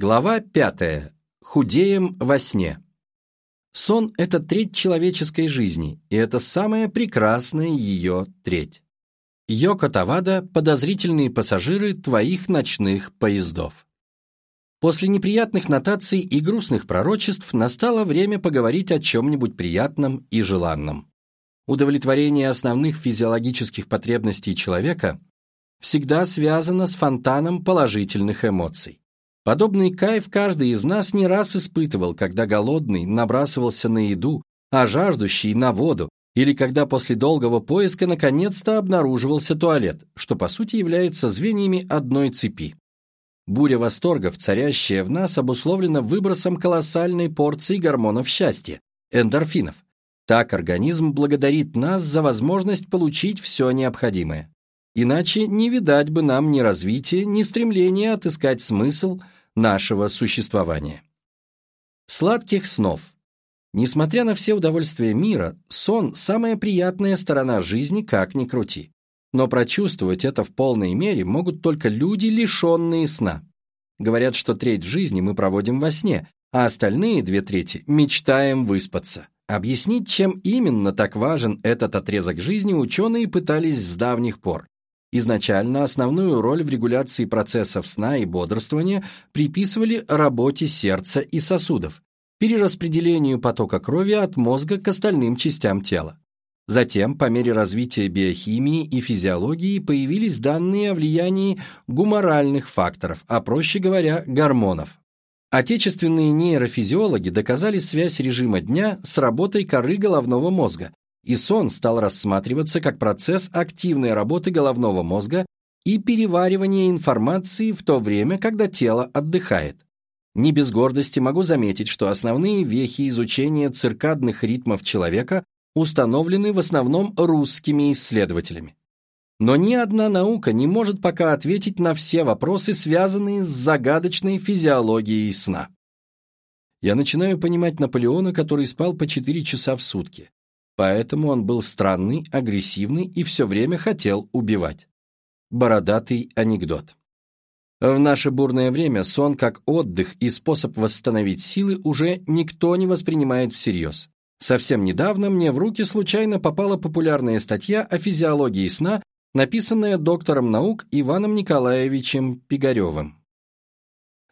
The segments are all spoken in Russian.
Глава пятая. Худеем во сне. Сон – это треть человеческой жизни, и это самая прекрасная ее треть. Йоко Тавада – подозрительные пассажиры твоих ночных поездов. После неприятных нотаций и грустных пророчеств настало время поговорить о чем-нибудь приятном и желанном. Удовлетворение основных физиологических потребностей человека всегда связано с фонтаном положительных эмоций. Подобный кайф каждый из нас не раз испытывал, когда голодный набрасывался на еду, а жаждущий на воду, или когда после долгого поиска наконец-то обнаруживался туалет, что по сути является звеньями одной цепи. Буря восторгов, царящая в нас, обусловлена выбросом колоссальной порции гормонов счастья, эндорфинов. Так организм благодарит нас за возможность получить все необходимое. Иначе не видать бы нам ни развития, ни стремления отыскать смысл – нашего существования. Сладких снов. Несмотря на все удовольствия мира, сон – самая приятная сторона жизни, как ни крути. Но прочувствовать это в полной мере могут только люди, лишенные сна. Говорят, что треть жизни мы проводим во сне, а остальные две трети мечтаем выспаться. Объяснить, чем именно так важен этот отрезок жизни, ученые пытались с давних пор. Изначально основную роль в регуляции процессов сна и бодрствования приписывали работе сердца и сосудов, перераспределению потока крови от мозга к остальным частям тела. Затем, по мере развития биохимии и физиологии, появились данные о влиянии гуморальных факторов, а проще говоря, гормонов. Отечественные нейрофизиологи доказали связь режима дня с работой коры головного мозга, и сон стал рассматриваться как процесс активной работы головного мозга и переваривания информации в то время, когда тело отдыхает. Не без гордости могу заметить, что основные вехи изучения циркадных ритмов человека установлены в основном русскими исследователями. Но ни одна наука не может пока ответить на все вопросы, связанные с загадочной физиологией сна. Я начинаю понимать Наполеона, который спал по 4 часа в сутки. Поэтому он был странный, агрессивный и все время хотел убивать. Бородатый анекдот. В наше бурное время сон как отдых и способ восстановить силы уже никто не воспринимает всерьез. Совсем недавно мне в руки случайно попала популярная статья о физиологии сна, написанная доктором наук Иваном Николаевичем Пигаревым.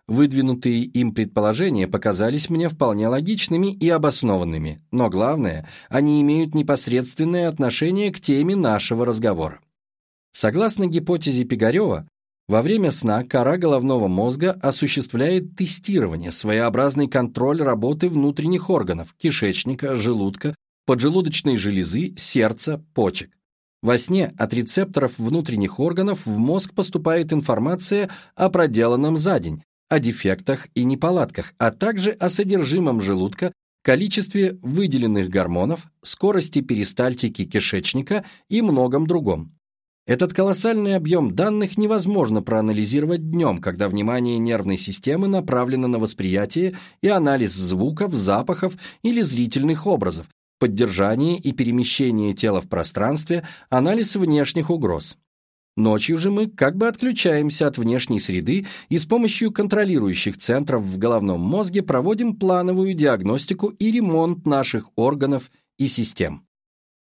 Выдвинутые им предположения показались мне вполне логичными и обоснованными, но главное, они имеют непосредственное отношение к теме нашего разговора. Согласно гипотезе Пигарева, во время сна кора головного мозга осуществляет тестирование, своеобразный контроль работы внутренних органов – кишечника, желудка, поджелудочной железы, сердца, почек. Во сне от рецепторов внутренних органов в мозг поступает информация о проделанном за день, о дефектах и неполадках, а также о содержимом желудка, количестве выделенных гормонов, скорости перистальтики кишечника и многом другом. Этот колоссальный объем данных невозможно проанализировать днем, когда внимание нервной системы направлено на восприятие и анализ звуков, запахов или зрительных образов, поддержание и перемещение тела в пространстве, анализ внешних угроз. Ночью же мы как бы отключаемся от внешней среды и с помощью контролирующих центров в головном мозге проводим плановую диагностику и ремонт наших органов и систем.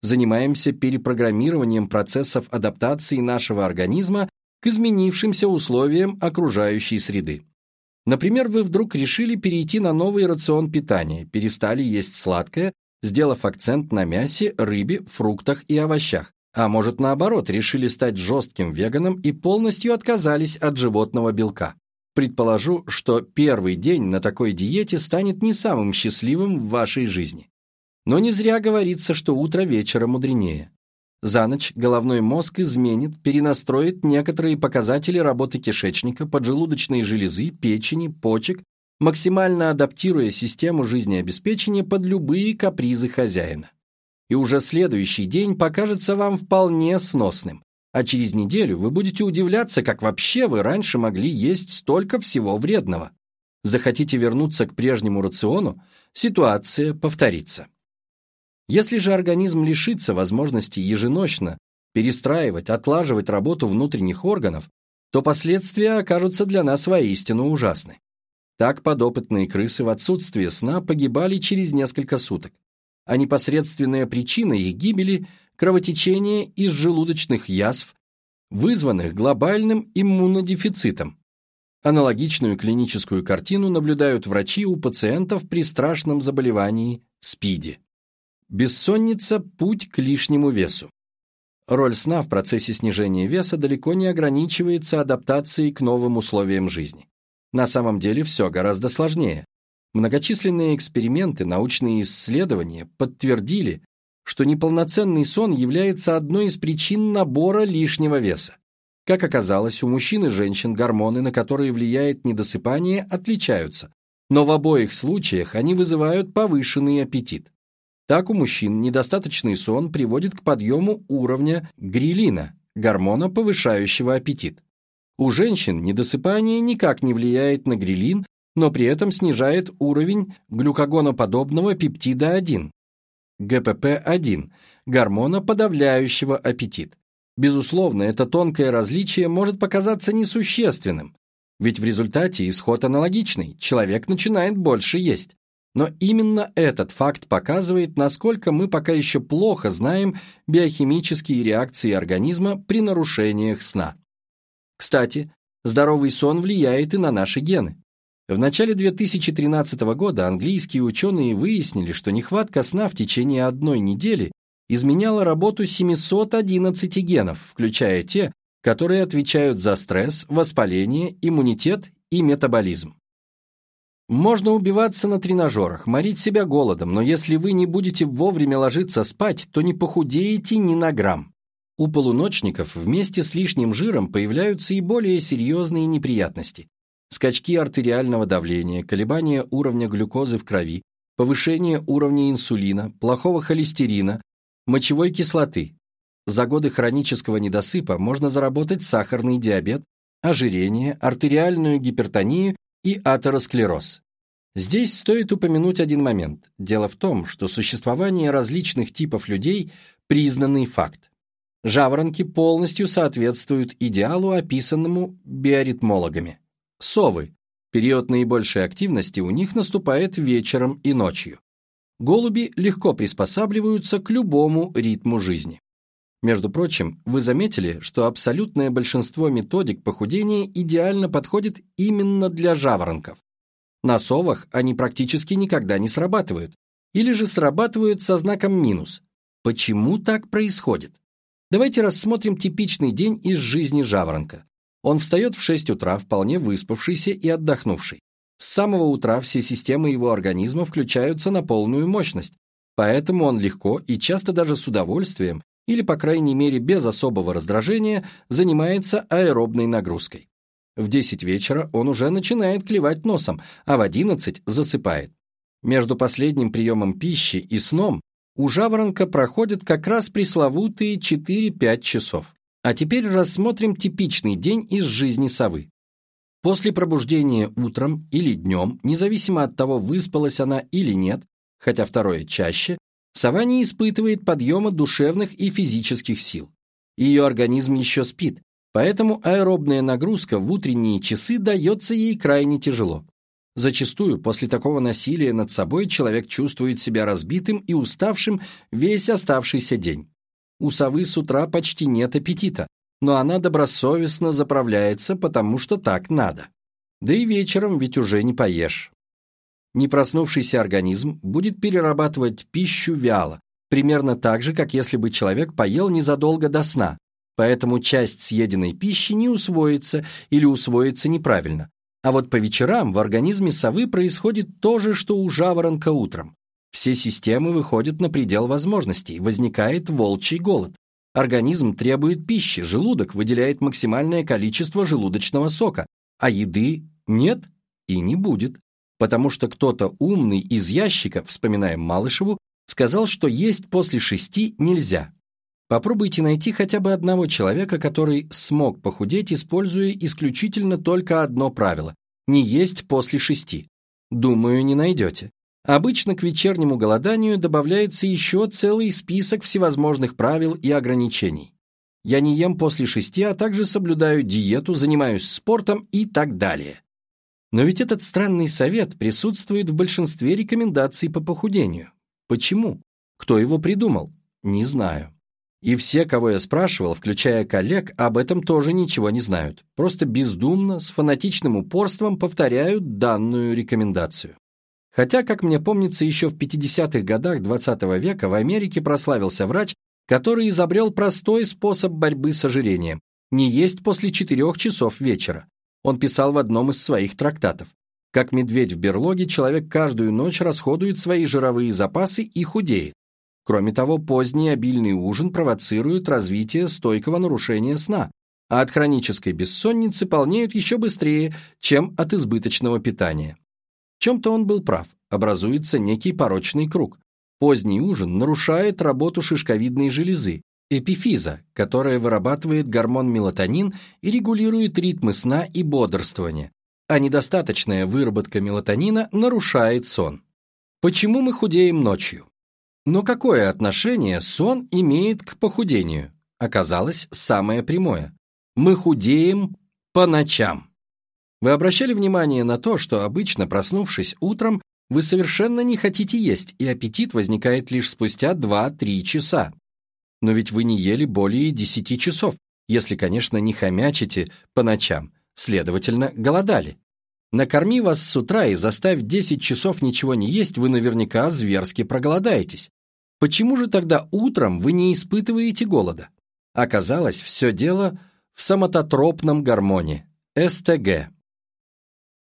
Занимаемся перепрограммированием процессов адаптации нашего организма к изменившимся условиям окружающей среды. Например, вы вдруг решили перейти на новый рацион питания, перестали есть сладкое, сделав акцент на мясе, рыбе, фруктах и овощах, а может, наоборот, решили стать жестким веганом и полностью отказались от животного белка. Предположу, что первый день на такой диете станет не самым счастливым в вашей жизни. Но не зря говорится, что утро вечера мудренее. За ночь головной мозг изменит, перенастроит некоторые показатели работы кишечника, поджелудочной железы, печени, почек, максимально адаптируя систему жизнеобеспечения под любые капризы хозяина и уже следующий день покажется вам вполне сносным. А через неделю вы будете удивляться, как вообще вы раньше могли есть столько всего вредного. Захотите вернуться к прежнему рациону, ситуация повторится. Если же организм лишится возможности еженочно перестраивать, отлаживать работу внутренних органов, то последствия окажутся для нас воистину ужасны. Так подопытные крысы в отсутствие сна погибали через несколько суток, а непосредственная причина их гибели – кровотечение из желудочных язв, вызванных глобальным иммунодефицитом. Аналогичную клиническую картину наблюдают врачи у пациентов при страшном заболевании СПИДе. Бессонница – путь к лишнему весу. Роль сна в процессе снижения веса далеко не ограничивается адаптацией к новым условиям жизни. На самом деле все гораздо сложнее. Многочисленные эксперименты, научные исследования подтвердили, что неполноценный сон является одной из причин набора лишнего веса. Как оказалось, у мужчин и женщин гормоны, на которые влияет недосыпание, отличаются, но в обоих случаях они вызывают повышенный аппетит. Так у мужчин недостаточный сон приводит к подъему уровня грилина, гормона, повышающего аппетит. У женщин недосыпание никак не влияет на грилин, но при этом снижает уровень глюкогоноподобного пептида 1, ГПП-1, гормона, подавляющего аппетит. Безусловно, это тонкое различие может показаться несущественным, ведь в результате исход аналогичный, человек начинает больше есть. Но именно этот факт показывает, насколько мы пока еще плохо знаем биохимические реакции организма при нарушениях сна. Кстати, здоровый сон влияет и на наши гены. В начале 2013 года английские ученые выяснили, что нехватка сна в течение одной недели изменяла работу 711 генов, включая те, которые отвечают за стресс, воспаление, иммунитет и метаболизм. Можно убиваться на тренажерах, морить себя голодом, но если вы не будете вовремя ложиться спать, то не похудеете ни на грамм. У полуночников вместе с лишним жиром появляются и более серьезные неприятности. Скачки артериального давления, колебания уровня глюкозы в крови, повышение уровня инсулина, плохого холестерина, мочевой кислоты. За годы хронического недосыпа можно заработать сахарный диабет, ожирение, артериальную гипертонию и атеросклероз. Здесь стоит упомянуть один момент. Дело в том, что существование различных типов людей – признанный факт. Жаворонки полностью соответствуют идеалу, описанному биоритмологами. Совы. Период наибольшей активности у них наступает вечером и ночью. Голуби легко приспосабливаются к любому ритму жизни. Между прочим, вы заметили, что абсолютное большинство методик похудения идеально подходит именно для жаворонков. На совах они практически никогда не срабатывают, или же срабатывают со знаком минус. Почему так происходит? Давайте рассмотрим типичный день из жизни жаворонка. Он встает в 6 утра, вполне выспавшийся и отдохнувший. С самого утра все системы его организма включаются на полную мощность, поэтому он легко и часто даже с удовольствием или, по крайней мере, без особого раздражения, занимается аэробной нагрузкой. В 10 вечера он уже начинает клевать носом, а в 11 засыпает. Между последним приемом пищи и сном у жаворонка проходят как раз пресловутые 4-5 часов. А теперь рассмотрим типичный день из жизни совы. После пробуждения утром или днем, независимо от того, выспалась она или нет, хотя второе чаще, Сова не испытывает подъема душевных и физических сил. Ее организм еще спит, поэтому аэробная нагрузка в утренние часы дается ей крайне тяжело. Зачастую после такого насилия над собой человек чувствует себя разбитым и уставшим весь оставшийся день. У совы с утра почти нет аппетита, но она добросовестно заправляется, потому что так надо. Да и вечером ведь уже не поешь не проснувшийся организм будет перерабатывать пищу вяло, примерно так же, как если бы человек поел незадолго до сна, поэтому часть съеденной пищи не усвоится или усвоится неправильно. А вот по вечерам в организме совы происходит то же, что у жаворонка утром. Все системы выходят на предел возможностей, возникает волчий голод. Организм требует пищи, желудок выделяет максимальное количество желудочного сока, а еды нет и не будет потому что кто-то умный из ящика, вспоминаем Малышеву, сказал, что есть после шести нельзя. Попробуйте найти хотя бы одного человека, который смог похудеть, используя исключительно только одно правило – не есть после шести. Думаю, не найдете. Обычно к вечернему голоданию добавляется еще целый список всевозможных правил и ограничений. Я не ем после шести, а также соблюдаю диету, занимаюсь спортом и так далее. Но ведь этот странный совет присутствует в большинстве рекомендаций по похудению. Почему? Кто его придумал? Не знаю. И все, кого я спрашивал, включая коллег, об этом тоже ничего не знают. Просто бездумно, с фанатичным упорством повторяют данную рекомендацию. Хотя, как мне помнится, еще в 50-х годах XX -го века в Америке прославился врач, который изобрел простой способ борьбы с ожирением – не есть после 4 часов вечера. Он писал в одном из своих трактатов. Как медведь в берлоге, человек каждую ночь расходует свои жировые запасы и худеет. Кроме того, поздний обильный ужин провоцирует развитие стойкого нарушения сна, а от хронической бессонницы полнеют еще быстрее, чем от избыточного питания. Чем-то он был прав, образуется некий порочный круг. Поздний ужин нарушает работу шишковидной железы, эпифиза, которая вырабатывает гормон мелатонин и регулирует ритмы сна и бодрствования, а недостаточная выработка мелатонина нарушает сон. Почему мы худеем ночью? Но какое отношение сон имеет к похудению? Оказалось, самое прямое. Мы худеем по ночам. Вы обращали внимание на то, что обычно, проснувшись утром, вы совершенно не хотите есть, и аппетит возникает лишь спустя 2-3 часа. Но ведь вы не ели более 10 часов, если, конечно, не хомячите по ночам, следовательно, голодали. Накорми вас с утра и заставь 10 часов ничего не есть, вы наверняка зверски проголодаетесь. Почему же тогда утром вы не испытываете голода? Оказалось, все дело в самототропном гормоне – СТГ.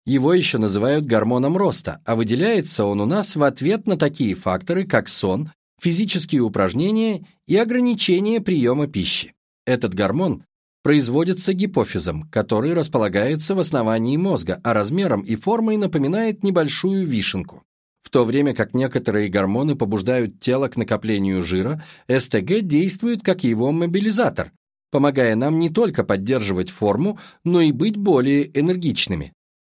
Его еще называют гормоном роста, а выделяется он у нас в ответ на такие факторы, как сон, физические упражнения и ограничение приема пищи. Этот гормон производится гипофизом, который располагается в основании мозга, а размером и формой напоминает небольшую вишенку. В то время как некоторые гормоны побуждают тело к накоплению жира, СТГ действует как его мобилизатор, помогая нам не только поддерживать форму, но и быть более энергичными.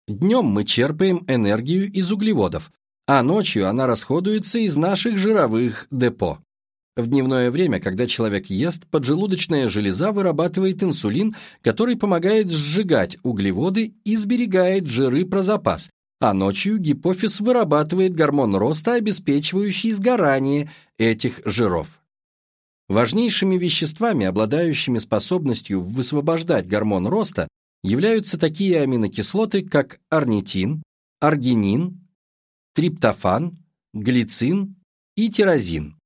Днем мы черпаем энергию из углеводов, а ночью она расходуется из наших жировых депо. В дневное время, когда человек ест, поджелудочная железа вырабатывает инсулин, который помогает сжигать углеводы и сберегает жиры про запас, а ночью гипофиз вырабатывает гормон роста, обеспечивающий сгорание этих жиров. Важнейшими веществами, обладающими способностью высвобождать гормон роста, являются такие аминокислоты, как орнитин, аргинин, триптофан, глицин и тирозин.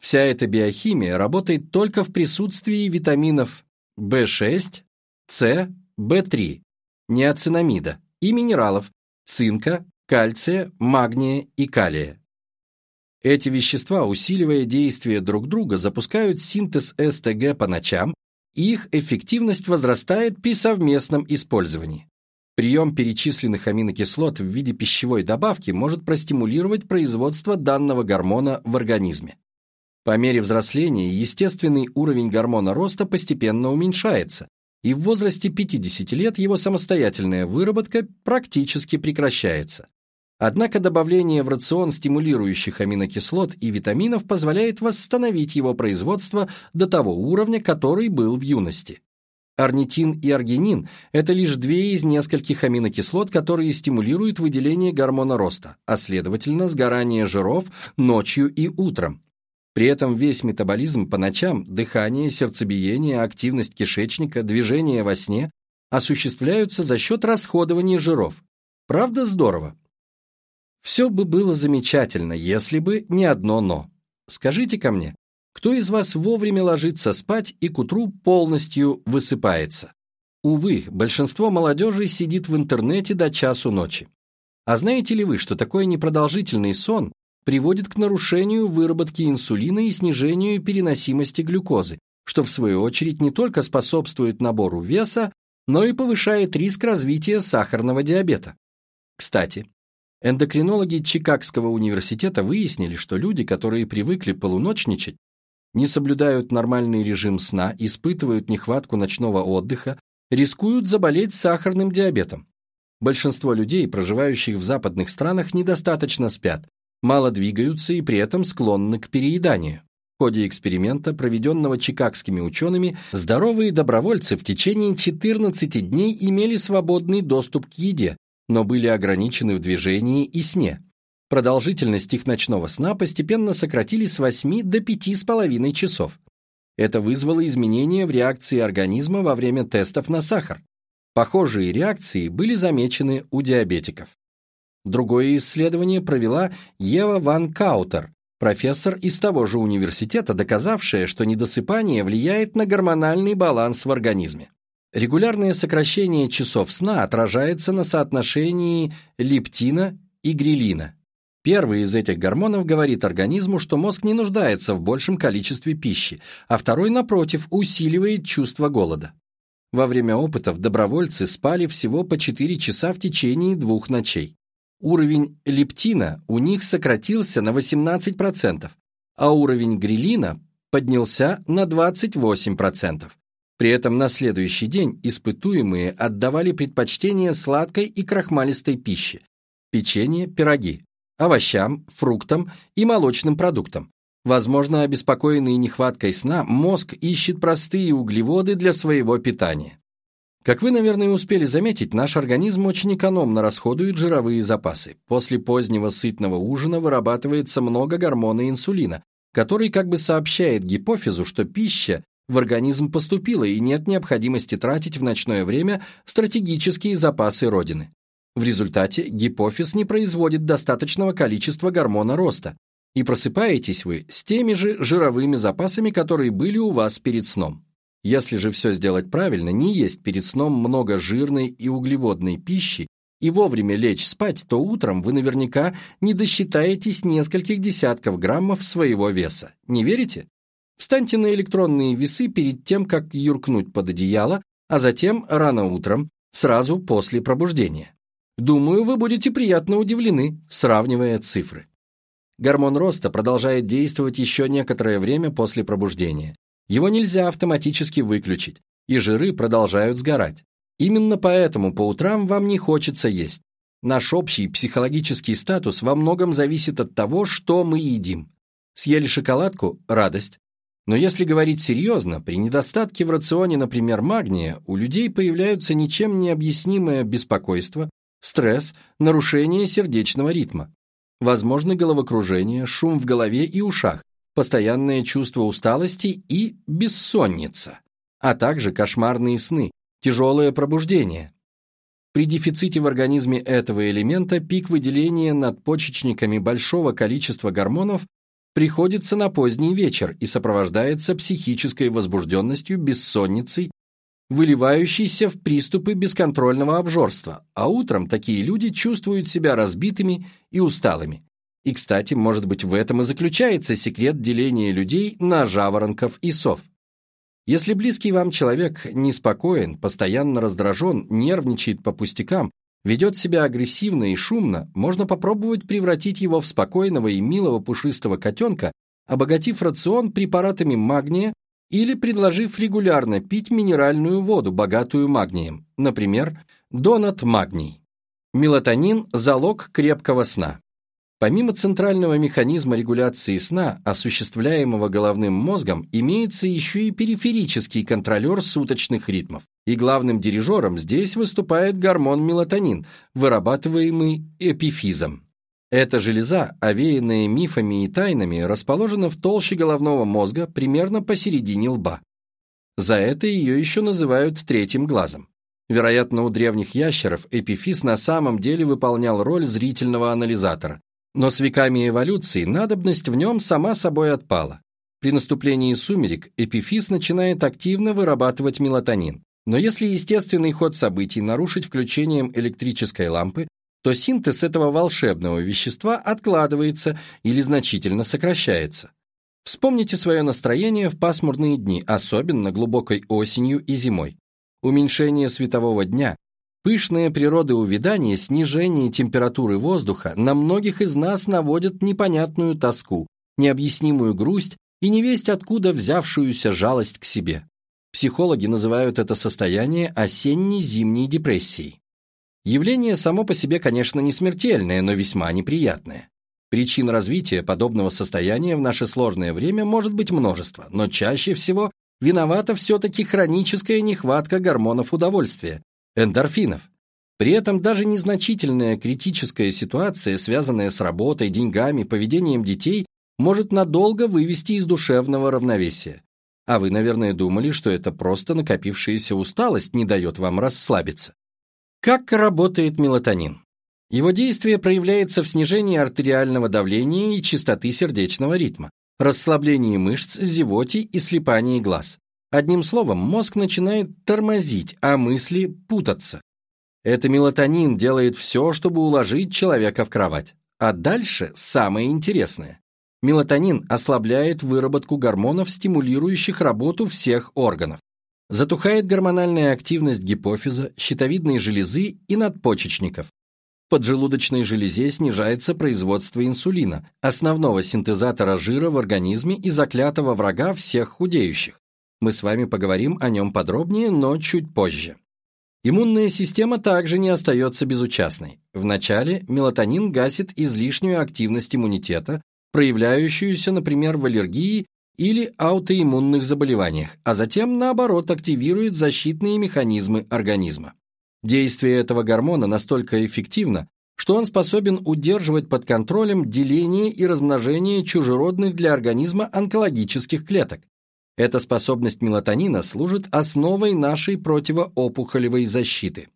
Вся эта биохимия работает только в присутствии витаминов В6, С, В3, неоцинамида и минералов цинка, кальция, магния и калия. Эти вещества, усиливая действие друг друга, запускают синтез СТГ по ночам, их эффективность возрастает при совместном использовании. Прием перечисленных аминокислот в виде пищевой добавки может простимулировать производство данного гормона в организме. По мере взросления естественный уровень гормона роста постепенно уменьшается, и в возрасте 50 лет его самостоятельная выработка практически прекращается. Однако добавление в рацион стимулирующих аминокислот и витаминов позволяет восстановить его производство до того уровня, который был в юности. Орнитин и аргинин – это лишь две из нескольких аминокислот, которые стимулируют выделение гормона роста, а следовательно сгорание жиров ночью и утром. При этом весь метаболизм по ночам, дыхание, сердцебиение, активность кишечника, движение во сне осуществляются за счет расходования жиров. Правда здорово? Все бы было замечательно, если бы не одно «но». скажите ко мне, кто из вас вовремя ложится спать и к утру полностью высыпается? Увы, большинство молодежи сидит в интернете до часу ночи. А знаете ли вы, что такое непродолжительный сон приводит к нарушению выработки инсулина и снижению переносимости глюкозы, что в свою очередь не только способствует набору веса, но и повышает риск развития сахарного диабета. Кстати, эндокринологи Чикагского университета выяснили, что люди, которые привыкли полуночничать, не соблюдают нормальный режим сна, испытывают нехватку ночного отдыха, рискуют заболеть сахарным диабетом. Большинство людей, проживающих в западных странах, недостаточно спят, мало двигаются и при этом склонны к перееданию. В ходе эксперимента, проведенного чикагскими учеными, здоровые добровольцы в течение 14 дней имели свободный доступ к еде, но были ограничены в движении и сне. Продолжительность их ночного сна постепенно сократили с 8 до 5,5 часов. Это вызвало изменения в реакции организма во время тестов на сахар. Похожие реакции были замечены у диабетиков. Другое исследование провела Ева Ван Каутер, профессор из того же университета, доказавшая, что недосыпание влияет на гормональный баланс в организме. Регулярное сокращение часов сна отражается на соотношении лептина и грилина. Первый из этих гормонов говорит организму, что мозг не нуждается в большем количестве пищи, а второй, напротив, усиливает чувство голода. Во время опытов добровольцы спали всего по 4 часа в течение двух ночей. Уровень лептина у них сократился на 18%, а уровень грилина поднялся на 28%. При этом на следующий день испытуемые отдавали предпочтение сладкой и крахмалистой пище, печенье, пироги, овощам, фруктам и молочным продуктам. Возможно, обеспокоенный нехваткой сна, мозг ищет простые углеводы для своего питания. Как вы, наверное, успели заметить, наш организм очень экономно расходует жировые запасы. После позднего сытного ужина вырабатывается много гормона инсулина, который как бы сообщает гипофизу, что пища в организм поступила и нет необходимости тратить в ночное время стратегические запасы Родины. В результате гипофиз не производит достаточного количества гормона роста, и просыпаетесь вы с теми же жировыми запасами, которые были у вас перед сном. Если же все сделать правильно, не есть перед сном много жирной и углеводной пищи и вовремя лечь спать, то утром вы наверняка не досчитаетесь нескольких десятков граммов своего веса. Не верите? Встаньте на электронные весы перед тем, как юркнуть под одеяло, а затем рано утром, сразу после пробуждения. Думаю, вы будете приятно удивлены, сравнивая цифры. Гормон роста продолжает действовать еще некоторое время после пробуждения. Его нельзя автоматически выключить, и жиры продолжают сгорать. Именно поэтому по утрам вам не хочется есть. Наш общий психологический статус во многом зависит от того, что мы едим. Съели шоколадку – радость, но если говорить серьезно, при недостатке в рационе, например, магния, у людей появляются ничем не объяснимое беспокойство, стресс, нарушение сердечного ритма. Возможны головокружение, шум в голове и ушах, постоянное чувство усталости и бессонница, а также кошмарные сны, тяжелое пробуждение. При дефиците в организме этого элемента пик выделения надпочечниками большого количества гормонов приходится на поздний вечер и сопровождается психической возбужденностью, бессонницей, выливающейся в приступы бесконтрольного обжорства, а утром такие люди чувствуют себя разбитыми и усталыми. И, кстати, может быть, в этом и заключается секрет деления людей на жаворонков и сов. Если близкий вам человек неспокоен, постоянно раздражен, нервничает по пустякам ведет себя агрессивно и шумно, можно попробовать превратить его в спокойного и милого пушистого котенка, обогатив рацион препаратами магния или предложив регулярно пить минеральную воду, богатую магнием, например, донат магний. Мелатонин – залог крепкого сна. Помимо центрального механизма регуляции сна, осуществляемого головным мозгом, имеется еще и периферический контролер суточных ритмов. И главным дирижером здесь выступает гормон мелатонин, вырабатываемый эпифизом. Эта железа, овеянная мифами и тайнами, расположена в толще головного мозга примерно посередине лба. За это ее еще называют третьим глазом. Вероятно, у древних ящеров эпифиз на самом деле выполнял роль зрительного анализатора, но с веками эволюции надобность в нем сама собой отпала. При наступлении сумерек эпифиз начинает активно вырабатывать мелатонин. Но если естественный ход событий нарушить включением электрической лампы, то синтез этого волшебного вещества откладывается или значительно сокращается. Вспомните свое настроение в пасмурные дни, особенно глубокой осенью и зимой. Уменьшение светового дня, Пышные природы увядания, снижение температуры воздуха на многих из нас наводят непонятную тоску, необъяснимую грусть и невесть откуда взявшуюся жалость к себе. Психологи называют это состояние осенне-зимней депрессией. Явление само по себе, конечно, не смертельное, но весьма неприятное. Причин развития подобного состояния в наше сложное время может быть множество, но чаще всего виновата все-таки хроническая нехватка гормонов удовольствия, эндорфинов. При этом даже незначительная критическая ситуация, связанная с работой, деньгами, поведением детей, может надолго вывести из душевного равновесия. А вы, наверное, думали, что это просто накопившаяся усталость не дает вам расслабиться. Как работает мелатонин? Его действие проявляется в снижении артериального давления и частоты сердечного ритма, расслаблении мышц, зевоте и слепании глаз. Одним словом, мозг начинает тормозить, а мысли путаться. Это мелатонин делает все, чтобы уложить человека в кровать. А дальше самое интересное. Мелатонин ослабляет выработку гормонов, стимулирующих работу всех органов. Затухает гормональная активность гипофиза, щитовидной железы и надпочечников. В поджелудочной железе снижается производство инсулина, основного синтезатора жира в организме и заклятого врага всех худеющих. Мы с вами поговорим о нем подробнее, но чуть позже. Иммунная система также не остается безучастной. Вначале мелатонин гасит излишнюю активность иммунитета, проявляющуюся, например, в аллергии или аутоиммунных заболеваниях, а затем, наоборот, активирует защитные механизмы организма. Действие этого гормона настолько эффективно, что он способен удерживать под контролем деление и размножение чужеродных для организма онкологических клеток, эта способность мелатонина служит основой нашей противоопухолевой защиты.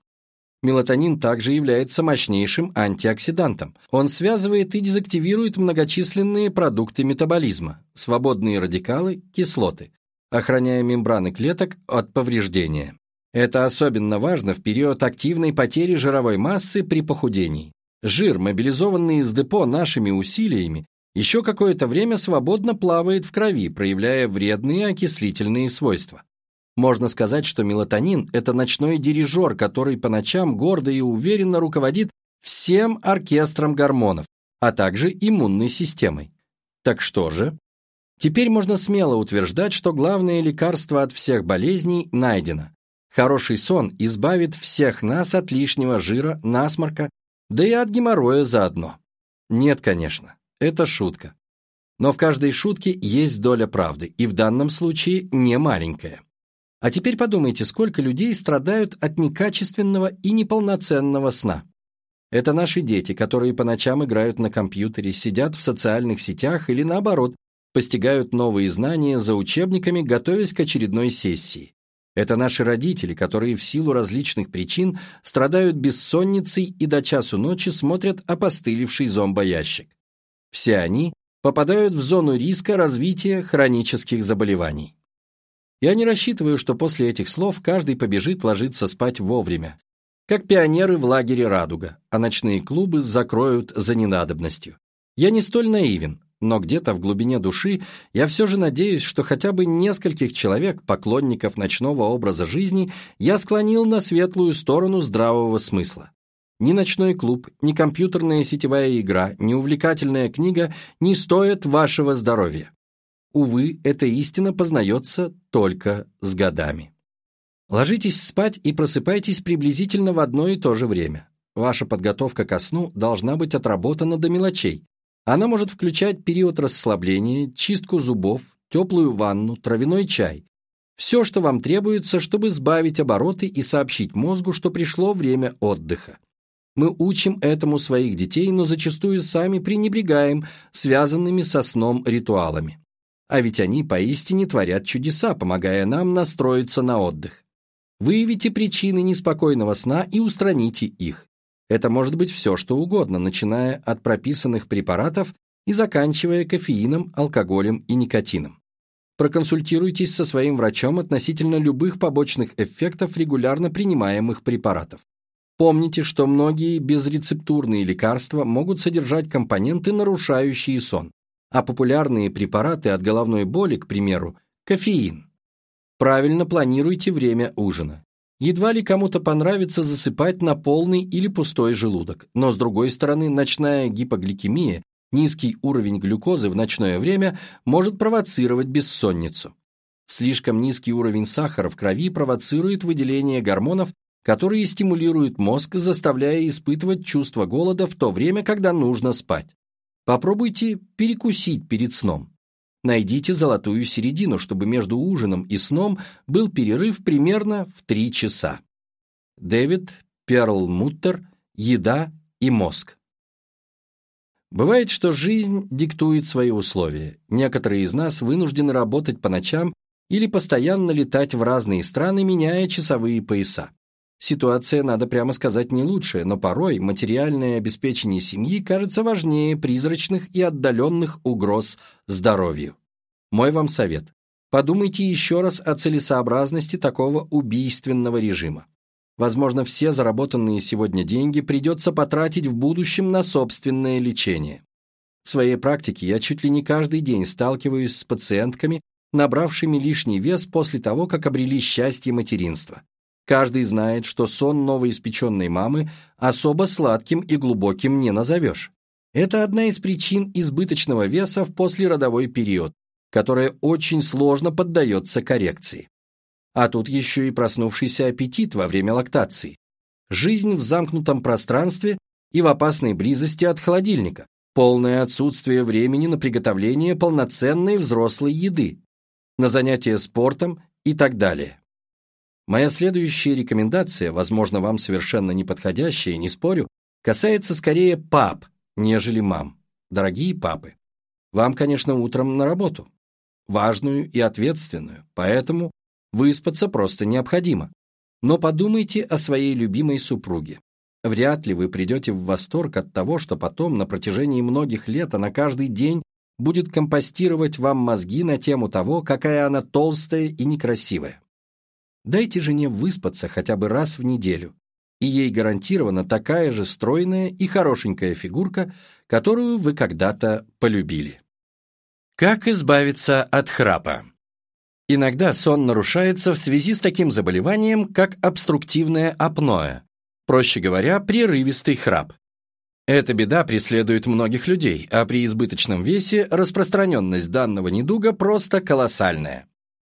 Мелатонин также является мощнейшим антиоксидантом. Он связывает и дезактивирует многочисленные продукты метаболизма, свободные радикалы, кислоты, охраняя мембраны клеток от повреждения. Это особенно важно в период активной потери жировой массы при похудении. Жир, мобилизованный из депо нашими усилиями, еще какое-то время свободно плавает в крови, проявляя вредные окислительные свойства. Можно сказать, что мелатонин – это ночной дирижер, который по ночам гордо и уверенно руководит всем оркестром гормонов, а также иммунной системой. Так что же? Теперь можно смело утверждать, что главное лекарство от всех болезней найдено. Хороший сон избавит всех нас от лишнего жира, насморка, да и от геморроя заодно. Нет, конечно. Это шутка. Но в каждой шутке есть доля правды, и в данном случае не маленькая. А теперь подумайте, сколько людей страдают от некачественного и неполноценного сна. Это наши дети, которые по ночам играют на компьютере, сидят в социальных сетях или наоборот, постигают новые знания за учебниками, готовясь к очередной сессии. Это наши родители, которые в силу различных причин страдают бессонницей и до часу ночи смотрят опостылевший зомбоящик. Все они попадают в зону риска развития хронических заболеваний. Я не рассчитываю, что после этих слов каждый побежит ложиться спать вовремя, как пионеры в лагере «Радуга», а ночные клубы закроют за ненадобностью. Я не столь наивен, но где-то в глубине души я все же надеюсь, что хотя бы нескольких человек, поклонников ночного образа жизни, я склонил на светлую сторону здравого смысла. Ни ночной клуб, ни компьютерная сетевая игра, ни увлекательная книга не стоят вашего здоровья. Увы, эта истина познается только с годами. Ложитесь спать и просыпайтесь приблизительно в одно и то же время. Ваша подготовка ко сну должна быть отработана до мелочей. Она может включать период расслабления, чистку зубов, теплую ванну, травяной чай. Все, что вам требуется, чтобы сбавить обороты и сообщить мозгу, что пришло время отдыха. Мы учим этому своих детей, но зачастую сами пренебрегаем связанными со сном ритуалами. А ведь они поистине творят чудеса, помогая нам настроиться на отдых. Выявите причины неспокойного сна и устраните их. Это может быть все, что угодно, начиная от прописанных препаратов и заканчивая кофеином, алкоголем и никотином. Проконсультируйтесь со своим врачом относительно любых побочных эффектов регулярно принимаемых препаратов. Помните, что многие безрецептурные лекарства могут содержать компоненты, нарушающие сон, а популярные препараты от головной боли, к примеру, кофеин. Правильно планируйте время ужина. Едва ли кому-то понравится засыпать на полный или пустой желудок, но с другой стороны, ночная гипогликемия, низкий уровень глюкозы в ночное время может провоцировать бессонницу. Слишком низкий уровень сахара в крови провоцирует выделение гормонов, которые стимулируют мозг, заставляя испытывать чувство голода в то время, когда нужно спать. Попробуйте перекусить перед сном. Найдите золотую середину, чтобы между ужином и сном был перерыв примерно в 3 часа. Дэвид Перлмуттер, еда и мозг. Бывает, что жизнь диктует свои условия. Некоторые из нас вынуждены работать по ночам или постоянно летать в разные страны, меняя часовые пояса. Ситуация, надо прямо сказать, не лучшая, но порой материальное обеспечение семьи кажется важнее призрачных и отдаленных угроз здоровью. Мой вам совет. Подумайте еще раз о целесообразности такого убийственного режима. Возможно, все заработанные сегодня деньги придется потратить в будущем на собственное лечение. В своей практике я чуть ли не каждый день сталкиваюсь с пациентками, набравшими лишний вес после того, как обрели счастье материнства. Каждый знает, что сон новоиспеченной мамы особо сладким и глубоким не назовешь. Это одна из причин избыточного веса в послеродовой период, которая очень сложно поддается коррекции. А тут еще и проснувшийся аппетит во время лактации. Жизнь в замкнутом пространстве и в опасной близости от холодильника, полное отсутствие времени на приготовление полноценной взрослой еды, на занятия спортом и так далее. Моя следующая рекомендация, возможно, вам совершенно неподходящая, не спорю, касается скорее пап, нежели мам. Дорогие папы, вам, конечно, утром на работу. Важную и ответственную, поэтому выспаться просто необходимо. Но подумайте о своей любимой супруге. Вряд ли вы придете в восторг от того, что потом на протяжении многих лет она каждый день будет компостировать вам мозги на тему того, какая она толстая и некрасивая. Дайте жене выспаться хотя бы раз в неделю, и ей гарантирована такая же стройная и хорошенькая фигурка, которую вы когда-то полюбили. Как избавиться от храпа? Иногда сон нарушается в связи с таким заболеванием, как обструктивное апноэ, проще говоря, прерывистый храп. Эта беда преследует многих людей, а при избыточном весе распространенность данного недуга просто колоссальная.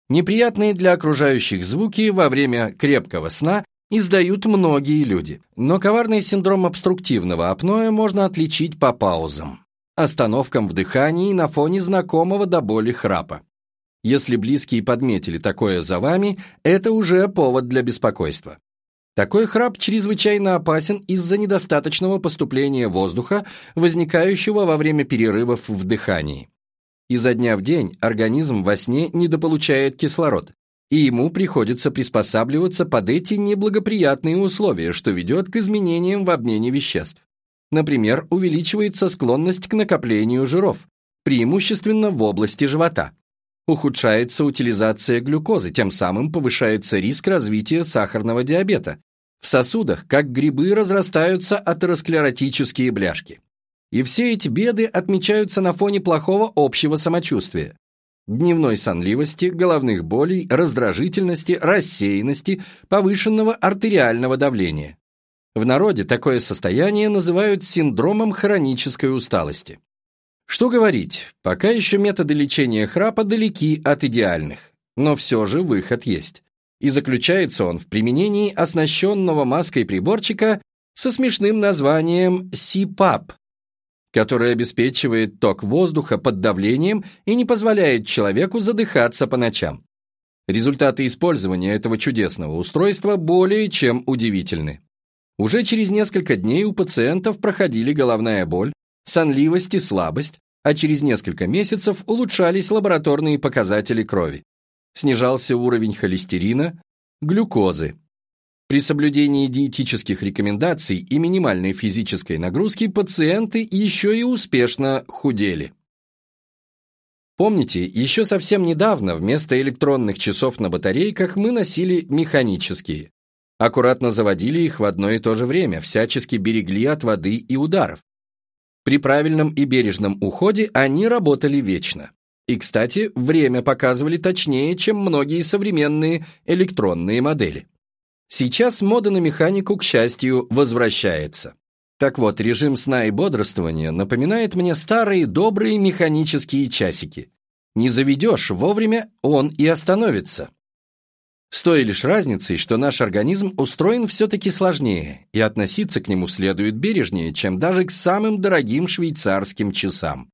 Неприятные для окружающих звуки во время крепкого сна издают многие люди. Но коварный синдром обструктивного апноэ можно отличить по паузам, остановкам в дыхании на фоне знакомого до боли храпа. Если близкие подметили такое за вами, это уже повод для беспокойства. Такой храп чрезвычайно опасен из-за недостаточного поступления воздуха, возникающего во время перерывов в дыхании. Изо дня в день организм во сне недополучает кислород, и ему приходится приспосабливаться под эти неблагоприятные условия, что ведет к изменениям в обмене веществ. Например, увеличивается склонность к накоплению жиров, преимущественно в области живота. Ухудшается утилизация глюкозы, тем самым повышается риск развития сахарного диабета. В сосудах, как грибы, разрастаются атеросклеротические бляшки. И все эти беды отмечаются на фоне плохого общего самочувствия. Дневной сонливости, головных болей, раздражительности, рассеянности, повышенного артериального давления. В народе такое состояние называют синдромом хронической усталости. Что говорить, пока еще методы лечения храпа далеки от идеальных, но все же выход есть. И заключается он в применении оснащенного маской приборчика со смешным названием CPAP который обеспечивает ток воздуха под давлением и не позволяет человеку задыхаться по ночам. Результаты использования этого чудесного устройства более чем удивительны. Уже через несколько дней у пациентов проходили головная боль, сонливость и слабость, а через несколько месяцев улучшались лабораторные показатели крови. Снижался уровень холестерина, глюкозы, при соблюдении диетических рекомендаций и минимальной физической нагрузки пациенты еще и успешно худели. Помните, еще совсем недавно вместо электронных часов на батарейках мы носили механические. Аккуратно заводили их в одно и то же время, всячески берегли от воды и ударов. При правильном и бережном уходе они работали вечно. И, кстати, время показывали точнее, чем многие современные электронные модели. Сейчас мода на механику, к счастью, возвращается. Так вот, режим сна и бодрствования напоминает мне старые добрые механические часики. Не заведешь вовремя, он и остановится. С той лишь разницей, что наш организм устроен все-таки сложнее, и относиться к нему следует бережнее, чем даже к самым дорогим швейцарским часам.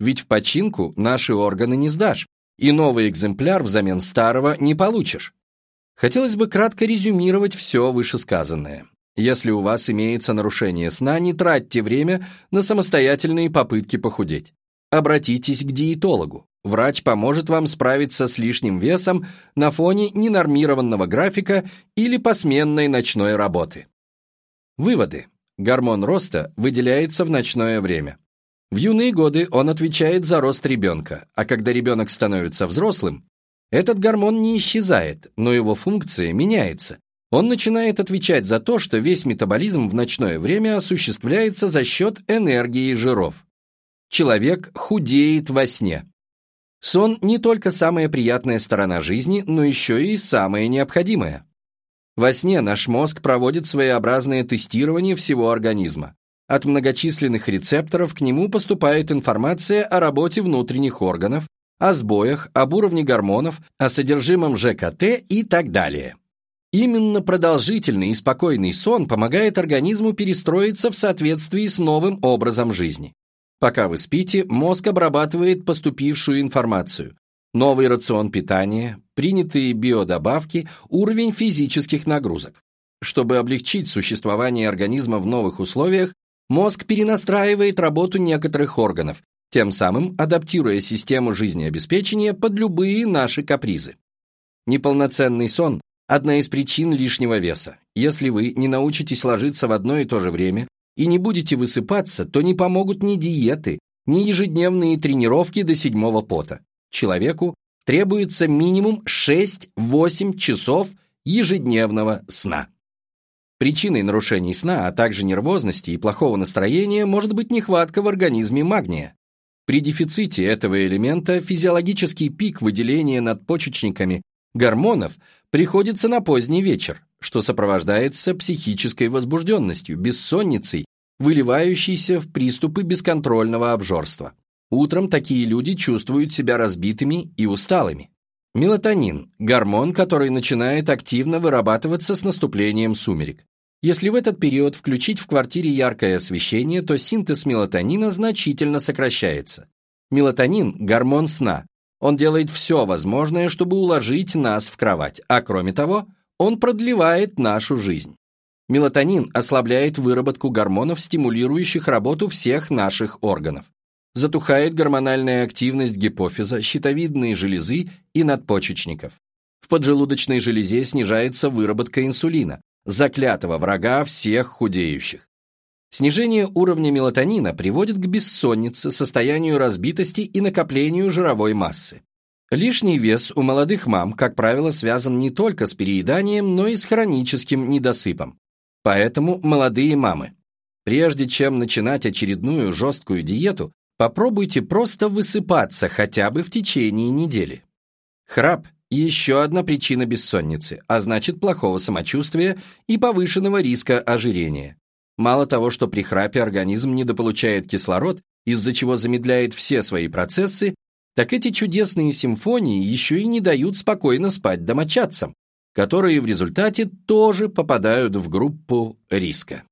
Ведь в починку наши органы не сдашь, и новый экземпляр взамен старого не получишь. Хотелось бы кратко резюмировать все вышесказанное. Если у вас имеется нарушение сна, не тратьте время на самостоятельные попытки похудеть. Обратитесь к диетологу. Врач поможет вам справиться с лишним весом на фоне ненормированного графика или посменной ночной работы. Выводы. Гормон роста выделяется в ночное время. В юные годы он отвечает за рост ребенка, а когда ребенок становится взрослым, этот гормон не исчезает, но его функция меняется. Он начинает отвечать за то, что весь метаболизм в ночное время осуществляется за счет энергии жиров. Человек худеет во сне. Сон не только самая приятная сторона жизни, но еще и самая необходимая. Во сне наш мозг проводит своеобразное тестирование всего организма. От многочисленных рецепторов к нему поступает информация о работе внутренних органов, о сбоях, об уровне гормонов, о содержимом ЖКТ и так далее. Именно продолжительный и спокойный сон помогает организму перестроиться в соответствии с новым образом жизни. Пока вы спите, мозг обрабатывает поступившую информацию. Новый рацион питания, принятые биодобавки, уровень физических нагрузок. Чтобы облегчить существование организма в новых условиях, мозг перенастраивает работу некоторых органов, тем самым адаптируя систему жизнеобеспечения под любые наши капризы. Неполноценный сон – одна из причин лишнего веса. Если вы не научитесь ложиться в одно и то же время, и не будете высыпаться, то не помогут ни диеты, ни ежедневные тренировки до седьмого пота. Человеку требуется минимум 6-8 часов ежедневного сна. Причиной нарушений сна, а также нервозности и плохого настроения может быть нехватка в организме магния. При дефиците этого элемента физиологический пик выделения надпочечниками гормонов приходится на поздний вечер, что сопровождается психической возбужденностью, бессонницей, выливающейся в приступы бесконтрольного обжорства. Утром такие люди чувствуют себя разбитыми и усталыми. Мелатонин – гормон, который начинает активно вырабатываться с наступлением сумерек. Если в этот период включить в квартире яркое освещение, то синтез мелатонина значительно сокращается. Мелатонин – гормон сна. Он делает все возможное, чтобы уложить нас в кровать, а кроме того, он продлевает нашу жизнь. Мелатонин ослабляет выработку гормонов, стимулирующих работу всех наших органов. Затухает гормональная активность гипофиза, щитовидной железы и надпочечников. В поджелудочной железе снижается выработка инсулина, заклятого врага всех худеющих. Снижение уровня мелатонина приводит к бессоннице, состоянию разбитости и накоплению жировой массы. Лишний вес у молодых мам, как правило, связан не только с перееданием, но и с хроническим недосыпом. Поэтому, молодые мамы, прежде чем начинать очередную жесткую диету, попробуйте просто высыпаться хотя бы в течение недели. Храп – еще одна причина бессонницы, а значит плохого самочувствия и повышенного риска ожирения. Мало того, что при храпе организм недополучает кислород, из-за чего замедляет все свои процессы, так эти чудесные симфонии еще и не дают спокойно спать домочадцам, которые в результате тоже попадают в группу риска.